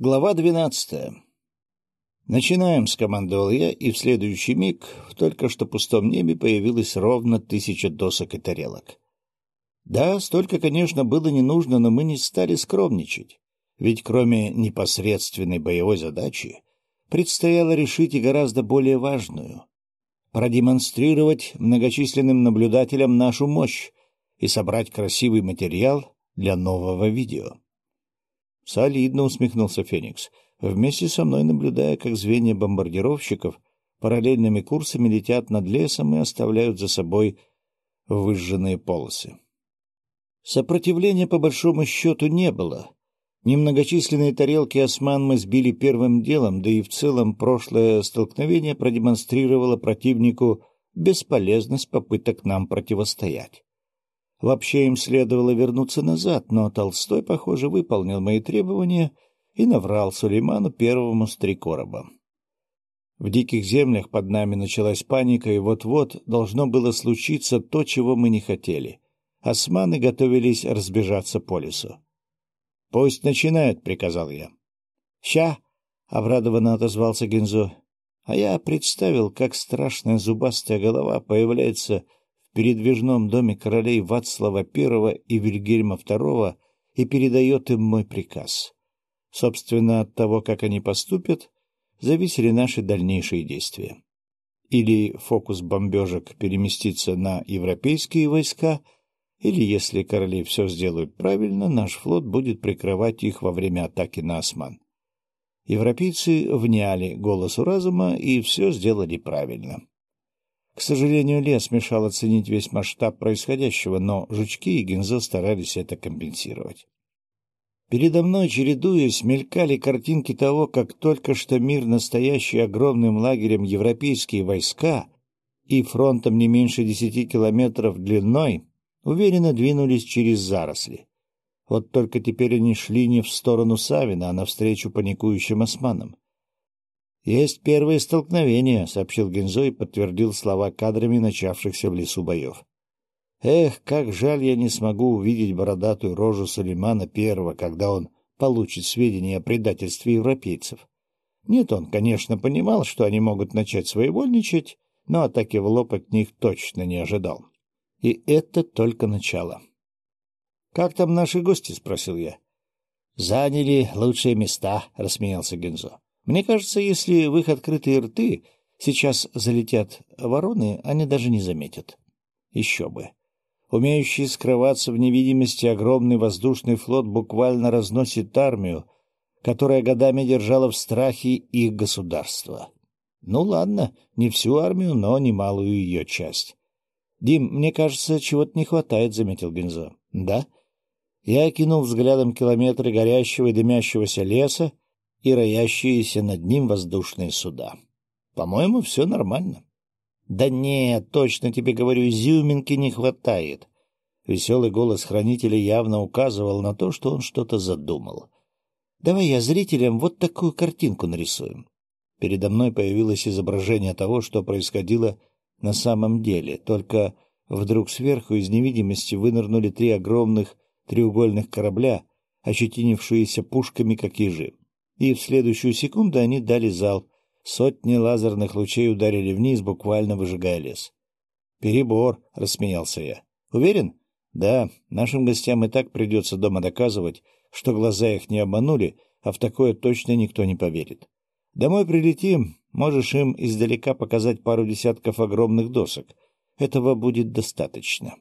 Глава двенадцатая. «Начинаем», — скомандовал я, и в следующий миг в только что пустом небе появилось ровно тысяча досок и тарелок. Да, столько, конечно, было не нужно, но мы не стали скромничать, ведь кроме непосредственной боевой задачи предстояло решить и гораздо более важную — продемонстрировать многочисленным наблюдателям нашу мощь и собрать красивый материал для нового видео. — Солидно, — усмехнулся Феникс, вместе со мной наблюдая, как звенья бомбардировщиков параллельными курсами летят над лесом и оставляют за собой выжженные полосы. Сопротивления, по большому счету, не было. Немногочисленные тарелки осман мы сбили первым делом, да и в целом прошлое столкновение продемонстрировало противнику бесполезность попыток нам противостоять. Вообще им следовало вернуться назад, но Толстой, похоже, выполнил мои требования и наврал Сулейману первому с три короба. В диких землях под нами началась паника, и вот-вот должно было случиться то, чего мы не хотели. Османы готовились разбежаться по лесу. — Пусть начинают, — приказал я. — Ща! — обрадованно отозвался Гензо. А я представил, как страшная зубастая голова появляется передвижном доме королей Вацлава I и Вильгельма II и передает им мой приказ. Собственно, от того, как они поступят, зависели наши дальнейшие действия. Или фокус бомбежек переместится на европейские войска, или, если короли все сделают правильно, наш флот будет прикрывать их во время атаки на Осман. Европейцы вняли голосу разума и все сделали правильно. К сожалению, лес мешал оценить весь масштаб происходящего, но жучки и гинзо старались это компенсировать. Передо мной, чередуясь, мелькали картинки того, как только что мир, настоящий огромным лагерем европейские войска и фронтом не меньше десяти километров длиной, уверенно двинулись через заросли. Вот только теперь они шли не в сторону Савина, а навстречу паникующим османам. «Есть первые столкновения», — сообщил Гензо и подтвердил слова кадрами начавшихся в лесу боев. «Эх, как жаль, я не смогу увидеть бородатую рожу Сулеймана Первого, когда он получит сведения о предательстве европейцев. Нет, он, конечно, понимал, что они могут начать своевольничать, но атаки в лоб от них точно не ожидал. И это только начало. «Как там наши гости?» — спросил я. «Заняли лучшие места», — рассмеялся Гензо. Мне кажется, если в их открытые рты сейчас залетят вороны, они даже не заметят. Еще бы. Умеющий скрываться в невидимости огромный воздушный флот буквально разносит армию, которая годами держала в страхе их государство. Ну ладно, не всю армию, но немалую ее часть. — Дим, мне кажется, чего-то не хватает, — заметил Гензо. — Да? Я кинул взглядом километры горящего и дымящегося леса, и роящиеся над ним воздушные суда. По-моему, все нормально. — Да нет, точно тебе говорю, изюминки не хватает. Веселый голос хранителя явно указывал на то, что он что-то задумал. — Давай я зрителям вот такую картинку нарисуем. Передо мной появилось изображение того, что происходило на самом деле, только вдруг сверху из невидимости вынырнули три огромных треугольных корабля, ощетинившиеся пушками, как ежи и в следующую секунду они дали залп. Сотни лазерных лучей ударили вниз, буквально выжигая лес. «Перебор», — рассмеялся я. «Уверен?» «Да, нашим гостям и так придется дома доказывать, что глаза их не обманули, а в такое точно никто не поверит. Домой прилетим, можешь им издалека показать пару десятков огромных досок. Этого будет достаточно».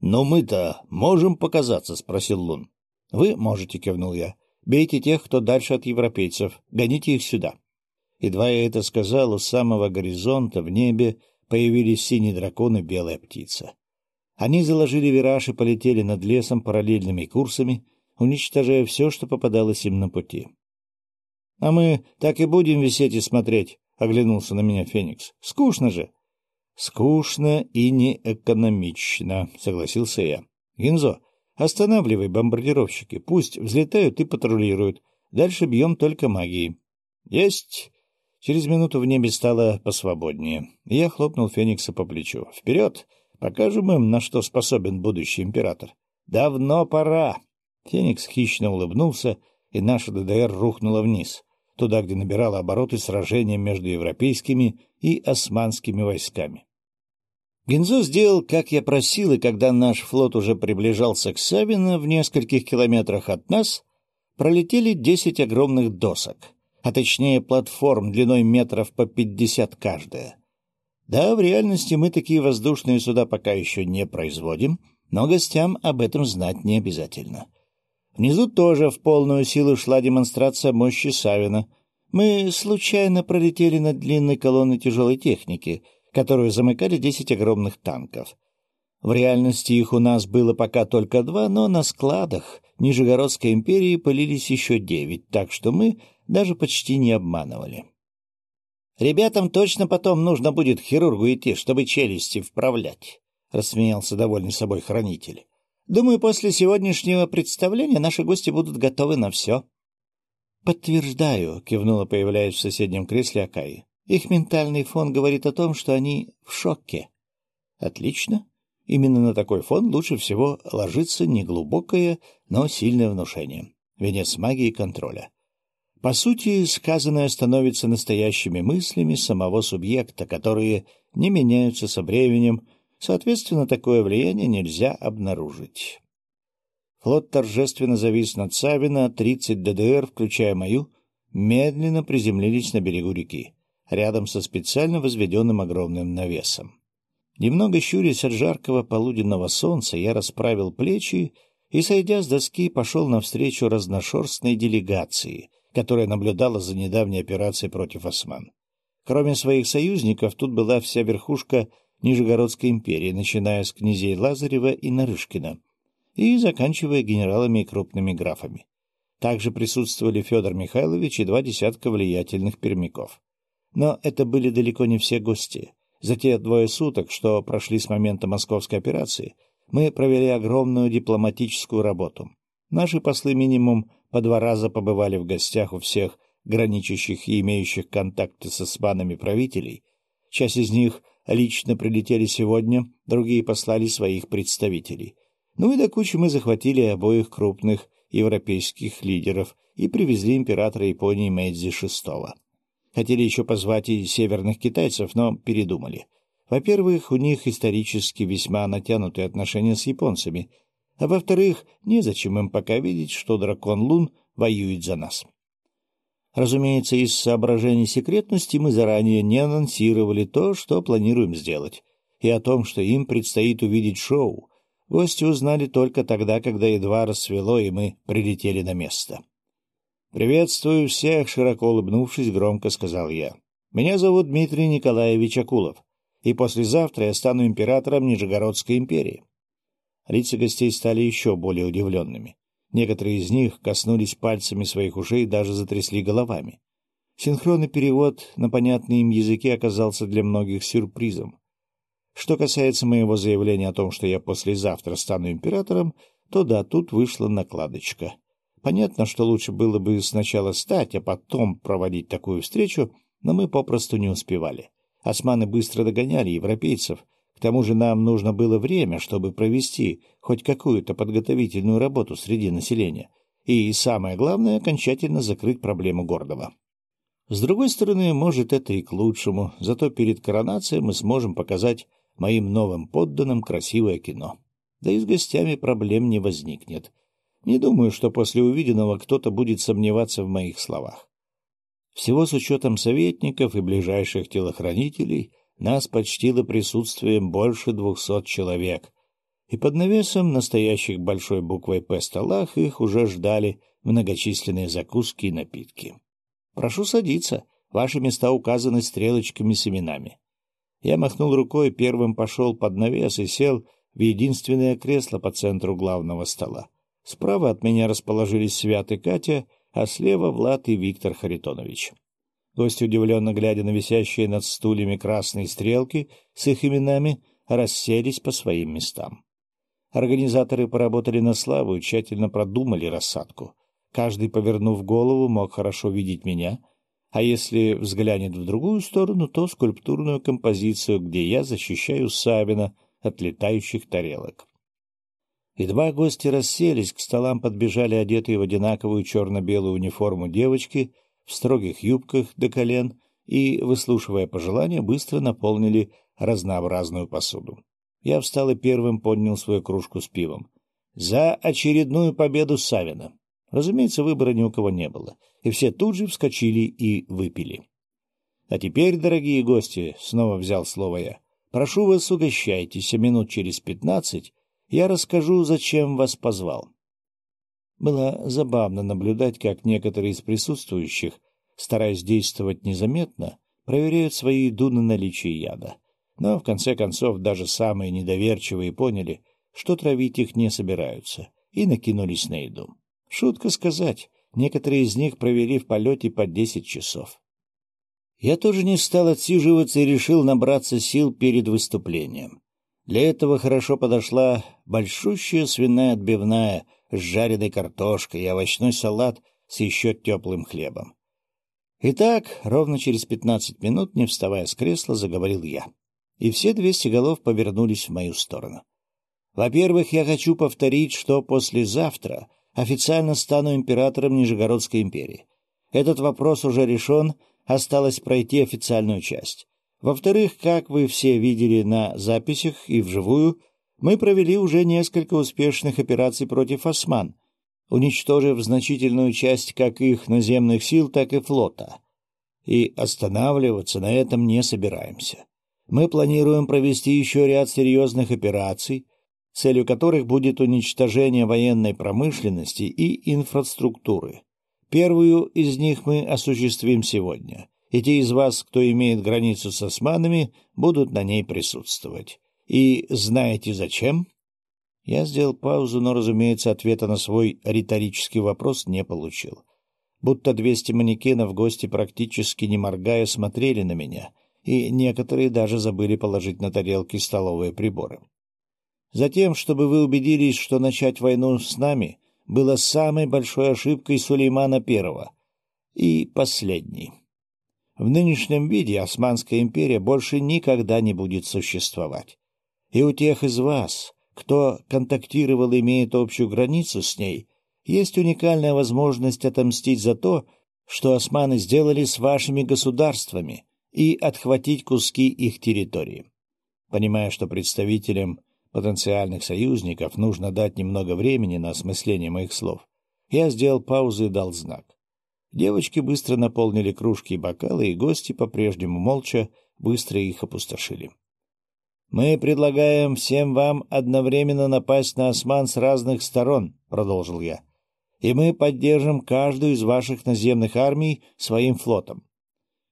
«Но мы-то можем показаться?» — спросил Лун. «Вы можете», — кивнул я. Бейте тех, кто дальше от европейцев. Гоните их сюда. Едва я это сказал, у самого горизонта в небе появились синий дракон и белая птица. Они заложили вираж и полетели над лесом параллельными курсами, уничтожая все, что попадалось им на пути. — А мы так и будем висеть и смотреть, — оглянулся на меня Феникс. — Скучно же. — Скучно и неэкономично, — согласился я. — Гинзо, Останавливай бомбардировщики, пусть взлетают и патрулируют. Дальше бьем только магией. Есть. Через минуту в небе стало посвободнее. Я хлопнул Феникса по плечу. Вперед! Покажем им, на что способен будущий император. Давно пора. Феникс хищно улыбнулся и наша ДДР рухнула вниз, туда, где набирала обороты сражения между европейскими и османскими войсками. Гензо сделал, как я просил, и когда наш флот уже приближался к Савино в нескольких километрах от нас, пролетели десять огромных досок, а точнее платформ длиной метров по пятьдесят каждая. Да, в реальности мы такие воздушные суда пока еще не производим, но гостям об этом знать не обязательно. Внизу тоже в полную силу шла демонстрация мощи Савина. Мы случайно пролетели над длинной колонной тяжелой техники — которую замыкали десять огромных танков. В реальности их у нас было пока только два, но на складах Нижегородской империи пылились еще девять, так что мы даже почти не обманывали. «Ребятам точно потом нужно будет к хирургу идти, чтобы челюсти вправлять», — рассмеялся довольный собой хранитель. «Думаю, после сегодняшнего представления наши гости будут готовы на все». «Подтверждаю», — кивнула, появляясь в соседнем кресле Акаи. Их ментальный фон говорит о том, что они в шоке. Отлично. Именно на такой фон лучше всего ложится неглубокое, но сильное внушение. Венец магии контроля. По сути, сказанное становится настоящими мыслями самого субъекта, которые не меняются со временем, соответственно, такое влияние нельзя обнаружить. Флот торжественно завис над Савино, 30 ДДР, включая мою, медленно приземлились на берегу реки рядом со специально возведенным огромным навесом. Немного щурясь от жаркого полуденного солнца, я расправил плечи и, сойдя с доски, пошел навстречу разношерстной делегации, которая наблюдала за недавней операцией против осман. Кроме своих союзников, тут была вся верхушка Нижегородской империи, начиная с князей Лазарева и Нарышкина и заканчивая генералами и крупными графами. Также присутствовали Федор Михайлович и два десятка влиятельных пермяков. Но это были далеко не все гости. За те двое суток, что прошли с момента московской операции, мы провели огромную дипломатическую работу. Наши послы минимум по два раза побывали в гостях у всех граничащих и имеющих контакты с османами правителей. Часть из них лично прилетели сегодня, другие послали своих представителей. Ну и до кучи мы захватили обоих крупных европейских лидеров и привезли императора Японии Мэйдзи VI. Хотели еще позвать и северных китайцев, но передумали. Во-первых, у них исторически весьма натянутые отношения с японцами, а во-вторых, незачем им пока видеть, что дракон Лун воюет за нас. Разумеется, из соображений секретности мы заранее не анонсировали то, что планируем сделать, и о том, что им предстоит увидеть шоу. Гости узнали только тогда, когда едва рассвело, и мы прилетели на место. «Приветствую всех!» — широко улыбнувшись, громко сказал я. «Меня зовут Дмитрий Николаевич Акулов, и послезавтра я стану императором Нижегородской империи». Лица гостей стали еще более удивленными. Некоторые из них коснулись пальцами своих ушей и даже затрясли головами. Синхронный перевод на понятный им языке оказался для многих сюрпризом. Что касается моего заявления о том, что я послезавтра стану императором, то да, тут вышла накладочка. Понятно, что лучше было бы сначала стать, а потом проводить такую встречу, но мы попросту не успевали. Османы быстро догоняли европейцев. К тому же нам нужно было время, чтобы провести хоть какую-то подготовительную работу среди населения. И, самое главное, окончательно закрыть проблему Гордова. С другой стороны, может, это и к лучшему, зато перед коронацией мы сможем показать моим новым подданным красивое кино. Да и с гостями проблем не возникнет. Не думаю, что после увиденного кто-то будет сомневаться в моих словах. Всего с учетом советников и ближайших телохранителей нас почтило присутствием больше двухсот человек, и под навесом настоящих большой буквой «П» столах их уже ждали многочисленные закуски и напитки. «Прошу садиться, ваши места указаны стрелочками с именами». Я махнул рукой, первым пошел под навес и сел в единственное кресло по центру главного стола. Справа от меня расположились Свят и Катя, а слева Влад и Виктор Харитонович. Гости, удивленно глядя на висящие над стульями красные стрелки с их именами, расселись по своим местам. Организаторы поработали на славу и тщательно продумали рассадку. Каждый, повернув голову, мог хорошо видеть меня, а если взглянет в другую сторону, то скульптурную композицию, где я защищаю Савина от летающих тарелок. Едва гости расселись, к столам подбежали одетые в одинаковую черно-белую униформу девочки в строгих юбках до колен и, выслушивая пожелания, быстро наполнили разнообразную посуду. Я встал и первым поднял свою кружку с пивом. За очередную победу Савина. Разумеется, выбора ни у кого не было, и все тут же вскочили и выпили. — А теперь, дорогие гости, — снова взял слово я, — прошу вас, угощайтесь, а минут через пятнадцать я расскажу, зачем вас позвал. Было забавно наблюдать, как некоторые из присутствующих, стараясь действовать незаметно, проверяют свои еду на наличие яда. Но, в конце концов, даже самые недоверчивые поняли, что травить их не собираются, и накинулись на еду. Шутка сказать, некоторые из них провели в полете по десять часов. Я тоже не стал отсиживаться и решил набраться сил перед выступлением. Для этого хорошо подошла большущая свиная отбивная с жареной картошкой и овощной салат с еще теплым хлебом. Итак, ровно через пятнадцать минут, не вставая с кресла, заговорил я. И все двести голов повернулись в мою сторону. Во-первых, я хочу повторить, что послезавтра официально стану императором Нижегородской империи. Этот вопрос уже решен, осталось пройти официальную часть. Во-вторых, как вы все видели на записях и вживую, мы провели уже несколько успешных операций против осман, уничтожив значительную часть как их наземных сил, так и флота. И останавливаться на этом не собираемся. Мы планируем провести еще ряд серьезных операций, целью которых будет уничтожение военной промышленности и инфраструктуры. Первую из них мы осуществим сегодня — и те из вас, кто имеет границу с османами, будут на ней присутствовать. И знаете зачем? Я сделал паузу, но, разумеется, ответа на свой риторический вопрос не получил. Будто двести манекенов гости практически не моргая смотрели на меня, и некоторые даже забыли положить на тарелки столовые приборы. Затем, чтобы вы убедились, что начать войну с нами было самой большой ошибкой Сулеймана I и последней. В нынешнем виде Османская империя больше никогда не будет существовать. И у тех из вас, кто контактировал и имеет общую границу с ней, есть уникальная возможность отомстить за то, что османы сделали с вашими государствами, и отхватить куски их территории. Понимая, что представителям потенциальных союзников нужно дать немного времени на осмысление моих слов, я сделал паузу и дал знак. Девочки быстро наполнили кружки и бокалы, и гости, по-прежнему молча, быстро их опустошили. «Мы предлагаем всем вам одновременно напасть на осман с разных сторон», — продолжил я, «и мы поддержим каждую из ваших наземных армий своим флотом.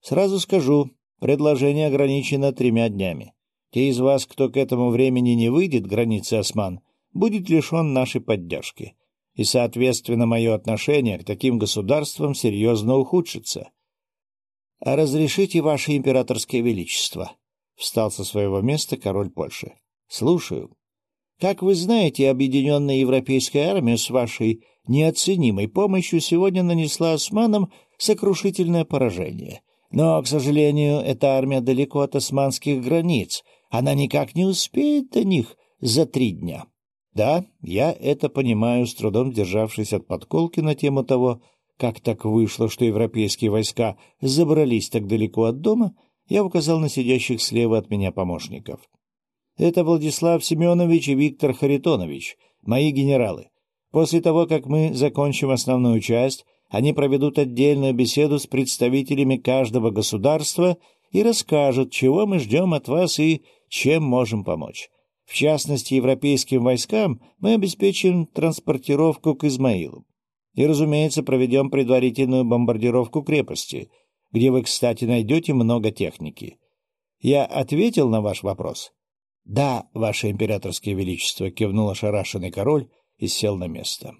Сразу скажу, предложение ограничено тремя днями. Те из вас, кто к этому времени не выйдет границы осман, будет лишен нашей поддержки и, соответственно, мое отношение к таким государствам серьезно ухудшится. — А разрешите, ваше императорское величество? — встал со своего места король Польши. — Слушаю. Как вы знаете, объединенная европейская армия с вашей неоценимой помощью сегодня нанесла османам сокрушительное поражение. Но, к сожалению, эта армия далеко от османских границ. Она никак не успеет до них за три дня. Да, я это понимаю, с трудом державшись от подколки на тему того, как так вышло, что европейские войска забрались так далеко от дома, я указал на сидящих слева от меня помощников. Это Владислав Семенович и Виктор Харитонович, мои генералы. После того, как мы закончим основную часть, они проведут отдельную беседу с представителями каждого государства и расскажут, чего мы ждем от вас и чем можем помочь. В частности, европейским войскам мы обеспечим транспортировку к Измаилу. И, разумеется, проведем предварительную бомбардировку крепости, где вы, кстати, найдете много техники. Я ответил на ваш вопрос? — Да, ваше императорское величество, — кивнул ошарашенный король и сел на место.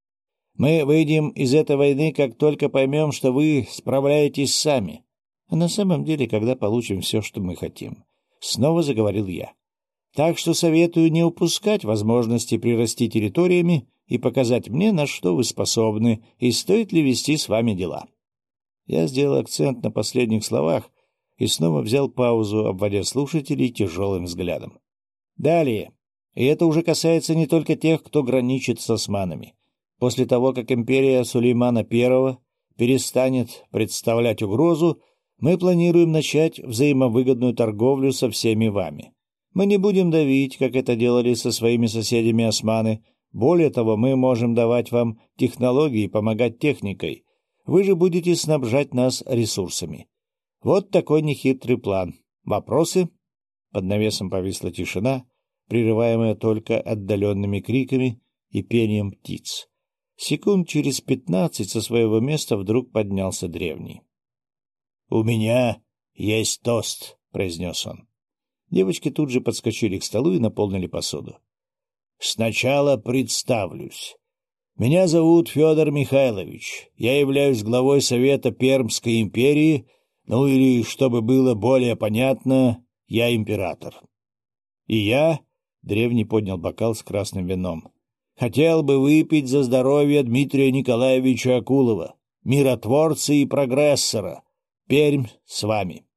— Мы выйдем из этой войны, как только поймем, что вы справляетесь сами. А на самом деле, когда получим все, что мы хотим. Снова заговорил я. Так что советую не упускать возможности прирасти территориями и показать мне, на что вы способны и стоит ли вести с вами дела. Я сделал акцент на последних словах и снова взял паузу, обводя слушателей тяжелым взглядом. Далее. И это уже касается не только тех, кто граничит с османами. После того, как империя Сулеймана I перестанет представлять угрозу, мы планируем начать взаимовыгодную торговлю со всеми вами. Мы не будем давить, как это делали со своими соседями османы. Более того, мы можем давать вам технологии помогать техникой. Вы же будете снабжать нас ресурсами. Вот такой нехитрый план. Вопросы? Под навесом повисла тишина, прерываемая только отдаленными криками и пением птиц. Секунд через пятнадцать со своего места вдруг поднялся древний. — У меня есть тост, — произнес он. Девочки тут же подскочили к столу и наполнили посуду. — Сначала представлюсь. Меня зовут Федор Михайлович. Я являюсь главой Совета Пермской империи, ну или, чтобы было более понятно, я император. И я, — древний поднял бокал с красным вином, — хотел бы выпить за здоровье Дмитрия Николаевича Акулова, миротворца и прогрессора. Пермь с вами. —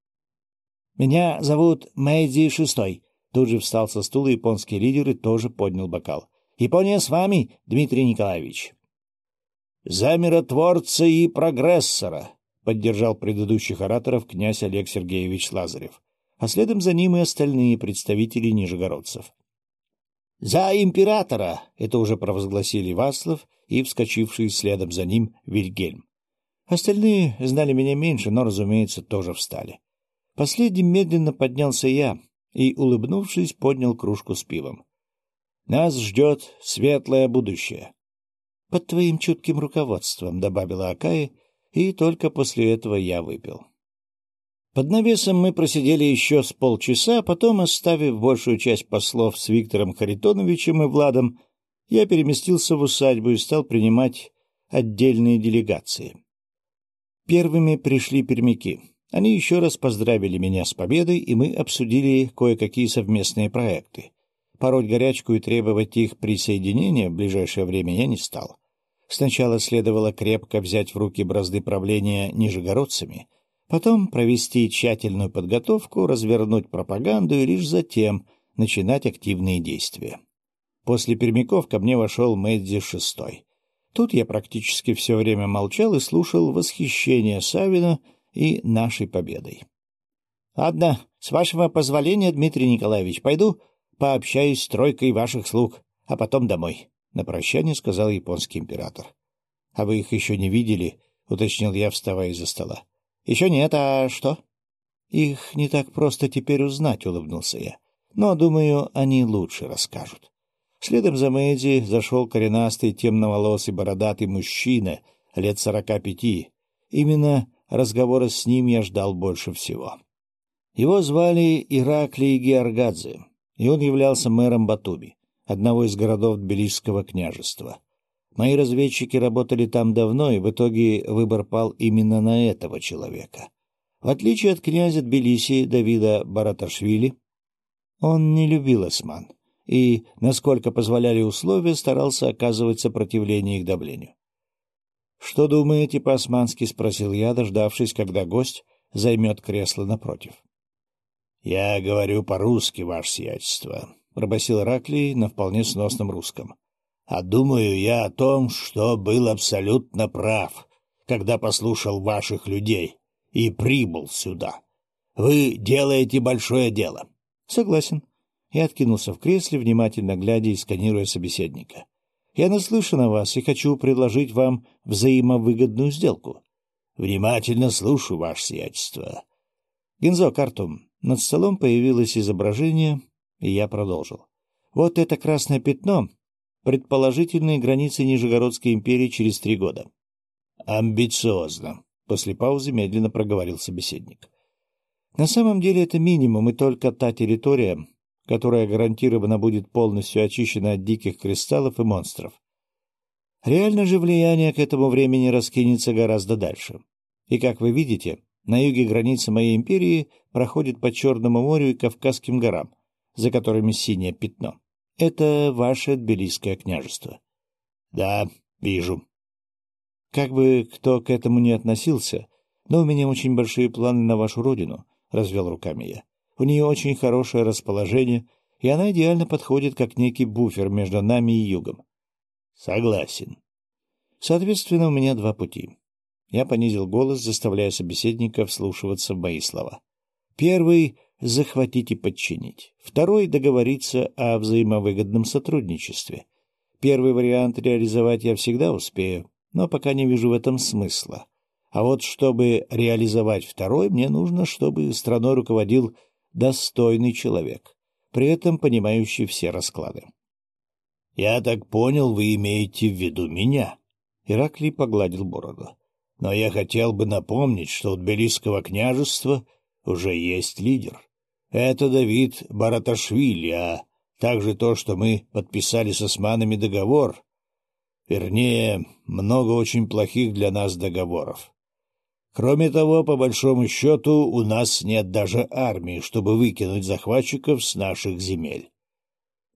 Меня зовут Мэйдзи Шестой. Тут же встал со стула японский лидер и тоже поднял бокал. — Япония с вами, Дмитрий Николаевич. — За миротворца и прогрессора, — поддержал предыдущих ораторов князь Олег Сергеевич Лазарев а следом за ним и остальные представители нижегородцев. «За императора!» — это уже провозгласили Васлов и вскочивший следом за ним Вильгельм. Остальные знали меня меньше, но, разумеется, тоже встали. Последним медленно поднялся я и, улыбнувшись, поднял кружку с пивом. «Нас ждет светлое будущее». «Под твоим чутким руководством», — добавила Акая, и только после этого я выпил. Под навесом мы просидели еще с полчаса, а потом, оставив большую часть послов с Виктором Харитоновичем и Владом, я переместился в усадьбу и стал принимать отдельные делегации. Первыми пришли пермяки. Они еще раз поздравили меня с победой, и мы обсудили кое-какие совместные проекты. Пороть горячку и требовать их присоединения в ближайшее время я не стал. Сначала следовало крепко взять в руки бразды правления нижегородцами — потом провести тщательную подготовку, развернуть пропаганду и лишь затем начинать активные действия. После пермяков ко мне вошел Мэдди шестой. Тут я практически все время молчал и слушал восхищение Савина и нашей победой. — Ладно, с вашего позволения, Дмитрий Николаевич, пойду пообщаюсь с тройкой ваших слуг, а потом домой, — на прощание сказал японский император. — А вы их еще не видели? — уточнил я, вставая из-за стола. Еще нет, а что? Их не так просто теперь узнать, улыбнулся я. Но, думаю, они лучше расскажут. Следом за Мэйди зашел коренастый, темноволосый, бородатый мужчина, лет сорока пяти. Именно разговора с ним я ждал больше всего. Его звали Ираклий Георгадзе, и он являлся мэром Батуми, одного из городов Тбилисского княжества. Мои разведчики работали там давно, и в итоге выбор пал именно на этого человека. В отличие от князя Тбилиси Давида Бараташвили, он не любил осман и, насколько позволяли условия, старался оказывать сопротивление их давлению. — Что думаете по-османски? — спросил я, дождавшись, когда гость займет кресло напротив. — Я говорю по-русски, ваше сиятельство, — пробасил Раклий на вполне сносном русском. — а думаю я о том, что был абсолютно прав, когда послушал ваших людей и прибыл сюда. Вы делаете большое дело. — Согласен. Я откинулся в кресле, внимательно глядя и сканируя собеседника. Я наслышан о вас и хочу предложить вам взаимовыгодную сделку. — Внимательно слушаю, ваше сиятельство. Гензо, Картум. Над столом появилось изображение, и я продолжил. Вот это красное пятно предположительные границы Нижегородской империи через три года. «Амбициозно», — после паузы медленно проговорил собеседник. «На самом деле это минимум и только та территория, которая гарантированно будет полностью очищена от диких кристаллов и монстров. Реально же влияние к этому времени раскинется гораздо дальше. И, как вы видите, на юге границы моей империи проходит по Черному морю и Кавказским горам, за которыми синее пятно. Это ваше Тбилисское княжество. — Да, вижу. Как бы кто к этому не относился, но у меня очень большие планы на вашу родину, — развел руками я. У нее очень хорошее расположение, и она идеально подходит как некий буфер между нами и югом. Согласен. Соответственно, у меня два пути. Я понизил голос, заставляя собеседника вслушиваться в мои слова. Первый — захватить и подчинить. Второй — договориться о взаимовыгодном сотрудничестве. Первый вариант реализовать я всегда успею, но пока не вижу в этом смысла. А вот чтобы реализовать второй, мне нужно, чтобы страной руководил достойный человек, при этом понимающий все расклады. — Я так понял, вы имеете в виду меня? Ираклий погладил бороду. — Но я хотел бы напомнить, что у Тбилисского княжества уже есть лидер. Это Давид Бараташвили, а также то, что мы подписали с османами договор. Вернее, много очень плохих для нас договоров. Кроме того, по большому счету, у нас нет даже армии, чтобы выкинуть захватчиков с наших земель.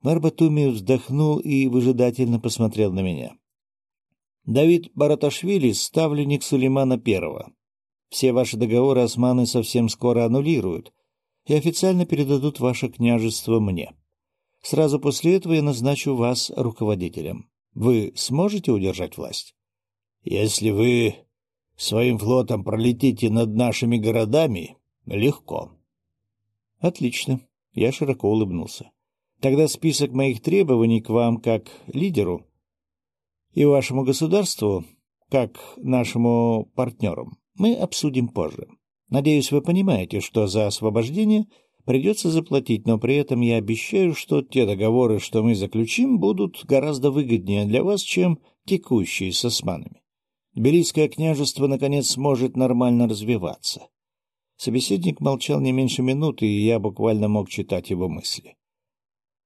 Барбатуми вздохнул и выжидательно посмотрел на меня. Давид Бараташвили — ставленник Сулеймана Первого. Все ваши договоры османы совсем скоро аннулируют и официально передадут ваше княжество мне. Сразу после этого я назначу вас руководителем. Вы сможете удержать власть? Если вы своим флотом пролетите над нашими городами, легко. Отлично. Я широко улыбнулся. Тогда список моих требований к вам как лидеру и вашему государству как нашему партнерам мы обсудим позже. Надеюсь, вы понимаете, что за освобождение придется заплатить, но при этом я обещаю, что те договоры, что мы заключим, будут гораздо выгоднее для вас, чем текущие с османами. Тбилисское княжество, наконец, сможет нормально развиваться. Собеседник молчал не меньше минуты, и я буквально мог читать его мысли.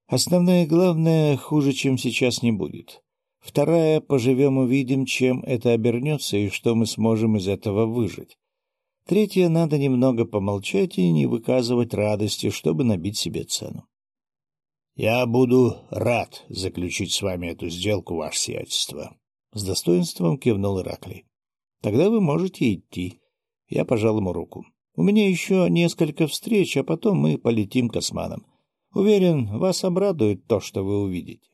Основное и главное хуже, чем сейчас, не будет. Вторая — поживем увидим, чем это обернется и что мы сможем из этого выжить. Третье — надо немного помолчать и не выказывать радости, чтобы набить себе цену. — Я буду рад заключить с вами эту сделку, ваше сиятельство. С достоинством кивнул Ираклий. — Тогда вы можете идти. Я пожал ему руку. У меня еще несколько встреч, а потом мы полетим к османам. Уверен, вас обрадует то, что вы увидите.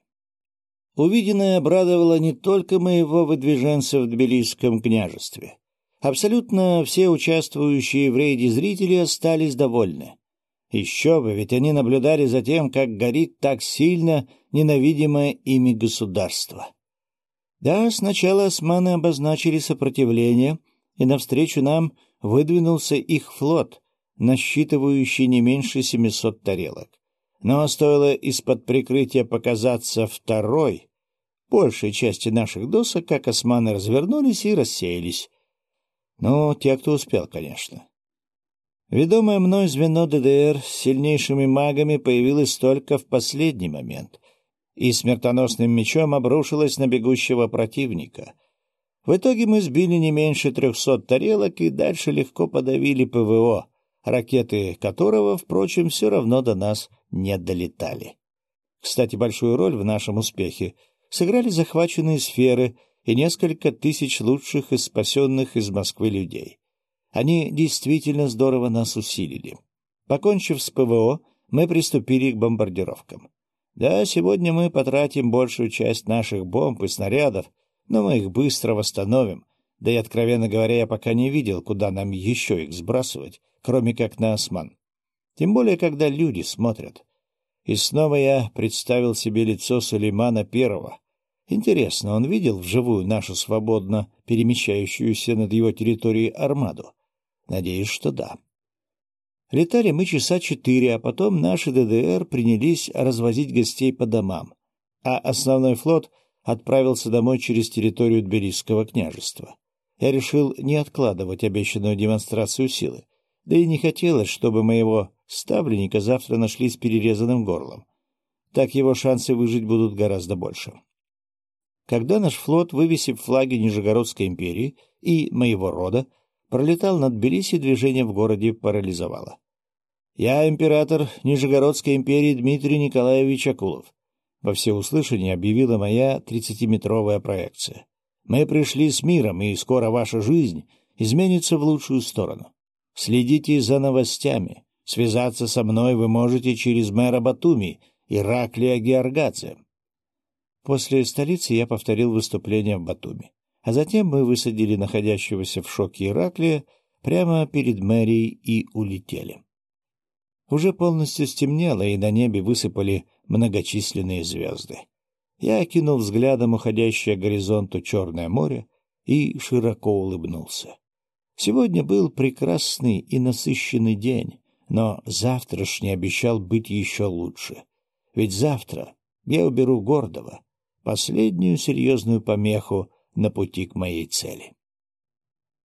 Увиденное обрадовало не только моего выдвиженца в Тбилисском княжестве. Абсолютно все участвующие в рейде зрители остались довольны. Еще бы, ведь они наблюдали за тем, как горит так сильно ненавидимое ими государство. Да, сначала османы обозначили сопротивление, и навстречу нам выдвинулся их флот, насчитывающий не меньше семисот тарелок. Но стоило из-под прикрытия показаться второй, большей части наших досок, как османы развернулись и рассеялись. Ну, те, кто успел, конечно. Ведомое мной звено ДДР с сильнейшими магами появилось только в последний момент и смертоносным мечом обрушилось на бегущего противника. В итоге мы сбили не меньше трехсот тарелок и дальше легко подавили ПВО, ракеты которого, впрочем, все равно до нас не долетали. Кстати, большую роль в нашем успехе сыграли захваченные сферы и несколько тысяч лучших и спасенных из Москвы людей. Они действительно здорово нас усилили. Покончив с ПВО, мы приступили к бомбардировкам. Да, сегодня мы потратим большую часть наших бомб и снарядов, но мы их быстро восстановим. Да и, откровенно говоря, я пока не видел, куда нам еще их сбрасывать, кроме как на осман. Тем более, когда люди смотрят. И снова я представил себе лицо Сулеймана Первого. Интересно, он видел вживую нашу свободно перемещающуюся над его территорией армаду? Надеюсь, что да. Летали мы часа четыре, а потом наши ДДР принялись развозить гостей по домам, а основной флот отправился домой через территорию Тбилисского княжества. Я решил не откладывать обещанную демонстрацию силы, да и не хотелось, чтобы моего ставленника завтра нашли с перерезанным горлом. Так его шансы выжить будут гораздо больше. Когда наш флот, вывесив флаги Нижегородской империи и моего рода, пролетал над Тбилиси, движение в городе парализовало. «Я император Нижегородской империи Дмитрий Николаевич Акулов», во всеуслышание объявила моя тридцатиметровая проекция. «Мы пришли с миром, и скоро ваша жизнь изменится в лучшую сторону. Следите за новостями. Связаться со мной вы можете через мэра Батуми Ираклия Георгадзе. После столицы я повторил выступление в Батуми, а затем мы высадили находящегося в шоке Ираклия прямо перед мэрией и улетели. Уже полностью стемнело, и на небе высыпали многочисленные звезды. Я окинул взглядом уходящее к горизонту Черное море и широко улыбнулся. Сегодня был прекрасный и насыщенный день, но завтрашний обещал быть еще лучше. Ведь завтра я уберу гордого, последнюю серьезную помеху на пути к моей цели.